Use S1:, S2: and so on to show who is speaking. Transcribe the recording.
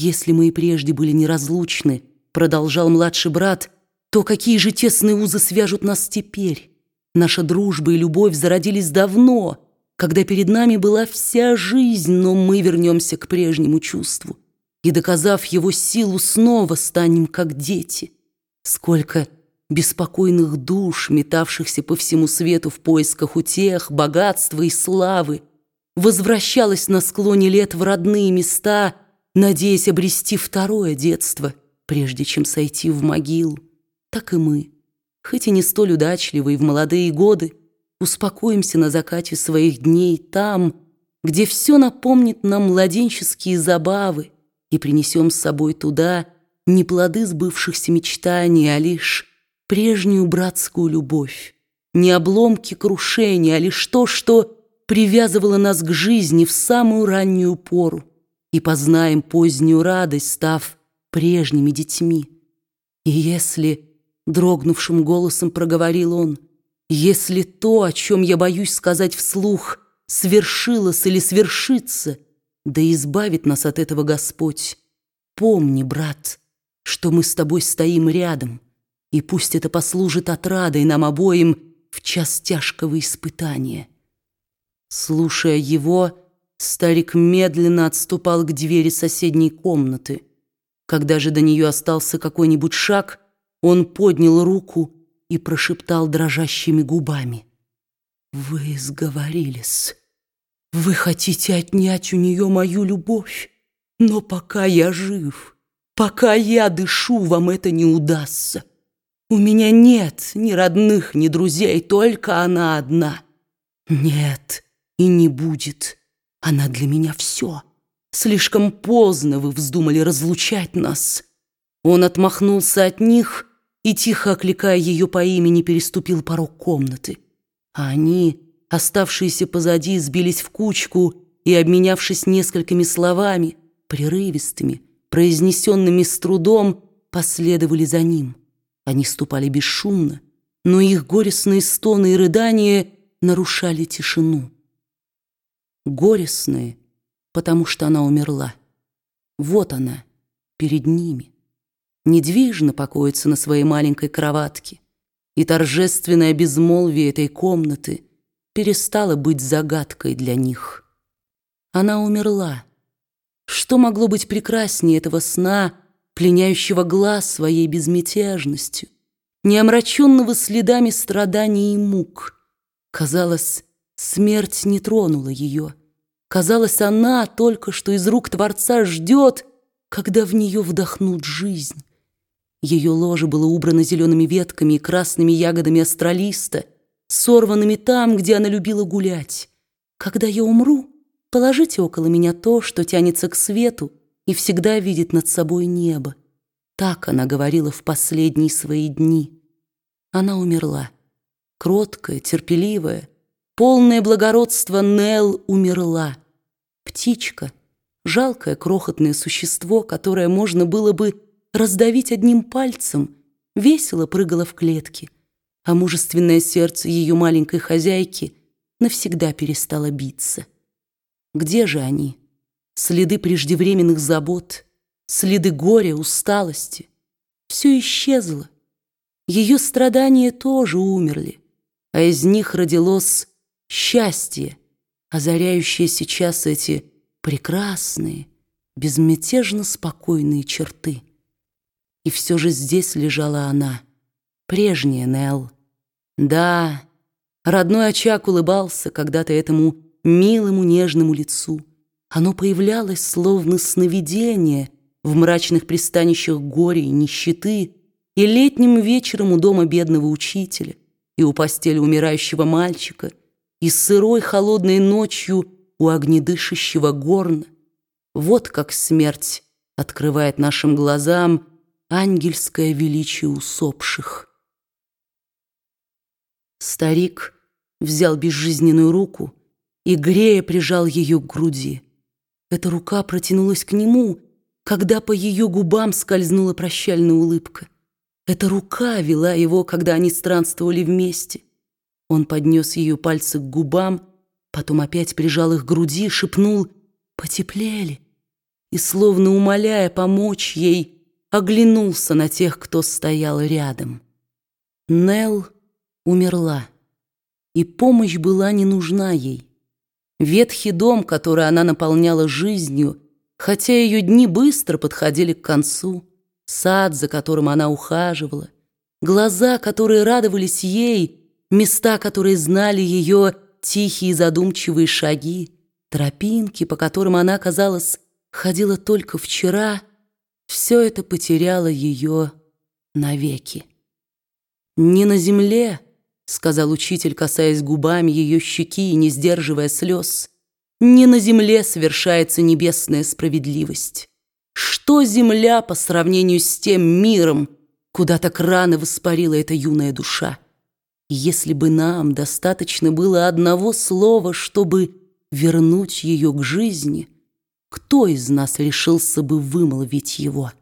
S1: Если мы и прежде были неразлучны, продолжал младший брат, то какие же тесные узы свяжут нас теперь? Наша дружба и любовь зародились давно, когда перед нами была вся жизнь, но мы вернемся к прежнему чувству и, доказав его силу, снова станем как дети. Сколько беспокойных душ, метавшихся по всему свету в поисках утех, богатства и славы, возвращалось на склоне лет в родные места, надеясь обрести второе детство, прежде чем сойти в могилу. Так и мы, хоть и не столь удачливые в молодые годы, успокоимся на закате своих дней там, где все напомнит нам младенческие забавы, и принесем с собой туда не плоды сбывшихся мечтаний, а лишь прежнюю братскую любовь, не обломки крушения, а лишь то, что привязывало нас к жизни в самую раннюю пору, и познаем позднюю радость, став прежними детьми. И если, дрогнувшим голосом проговорил он, если то, о чем я боюсь сказать вслух, свершилось или свершится, да избавит нас от этого Господь, помни, брат, что мы с тобой стоим рядом, и пусть это послужит отрадой нам обоим в час тяжкого испытания. Слушая его, старик медленно отступал к двери соседней комнаты. Когда же до нее остался какой-нибудь шаг, он поднял руку и прошептал дрожащими губами. «Вы сговорились. Вы хотите отнять у нее мою любовь, но пока я жив, пока я дышу, вам это не удастся». У меня нет ни родных, ни друзей, только она одна. Нет, и не будет. Она для меня все. Слишком поздно вы вздумали разлучать нас. Он отмахнулся от них и, тихо окликая ее по имени, переступил порог комнаты. А они, оставшиеся позади, сбились в кучку и, обменявшись несколькими словами, прерывистыми, произнесенными с трудом, последовали за ним. Они ступали бесшумно, но их горестные стоны и рыдания нарушали тишину. Горестные, потому что она умерла. Вот она, перед ними. Недвижно покоится на своей маленькой кроватке, и торжественное безмолвие этой комнаты перестало быть загадкой для них. Она умерла. Что могло быть прекраснее этого сна, пленяющего глаз своей безмятежностью, не омраченного следами страданий и мук. Казалось, смерть не тронула ее. Казалось, она только что из рук Творца ждет, когда в нее вдохнут жизнь. Ее ложе было убрано зелеными ветками и красными ягодами астролиста, сорванными там, где она любила гулять. Когда я умру, положите около меня то, что тянется к свету, и всегда видит над собой небо. Так она говорила в последние свои дни. Она умерла. Кроткая, терпеливая, полное благородство Нел умерла. Птичка, жалкое крохотное существо, которое можно было бы раздавить одним пальцем, весело прыгала в клетке, а мужественное сердце ее маленькой хозяйки навсегда перестало биться. Где же они? следы преждевременных забот, следы горя, усталости. Все исчезло. Ее страдания тоже умерли, а из них родилось счастье, озаряющее сейчас эти прекрасные, безмятежно спокойные черты. И все же здесь лежала она, прежняя Нелл. Да, родной очаг улыбался когда-то этому милому нежному лицу. Оно появлялось словно сновидение в мрачных пристанищах горя и нищеты, и летним вечером у дома бедного учителя, и у постели умирающего мальчика, и сырой холодной ночью у огнедышащего горна. Вот как смерть открывает нашим глазам ангельское величие усопших. Старик взял безжизненную руку и, грея, прижал ее к груди. Эта рука протянулась к нему, когда по ее губам скользнула прощальная улыбка. Эта рука вела его, когда они странствовали вместе. Он поднес ее пальцы к губам, потом опять прижал их к груди, шепнул «Потеплели». и, словно умоляя помочь ей, оглянулся на тех, кто стоял рядом. Нелл умерла, и помощь была не нужна ей. Ветхий дом, который она наполняла жизнью, хотя ее дни быстро подходили к концу, сад, за которым она ухаживала, глаза, которые радовались ей, места, которые знали ее тихие задумчивые шаги, тропинки, по которым она, казалось, ходила только вчера, все это потеряло ее навеки. Не на земле, — сказал учитель, касаясь губами ее щеки и не сдерживая слез. «Не на земле совершается небесная справедливость. Что земля по сравнению с тем миром, куда так рано воспарила эта юная душа? Если бы нам достаточно было одного слова, чтобы вернуть ее к жизни, кто из нас решился бы вымолвить его?»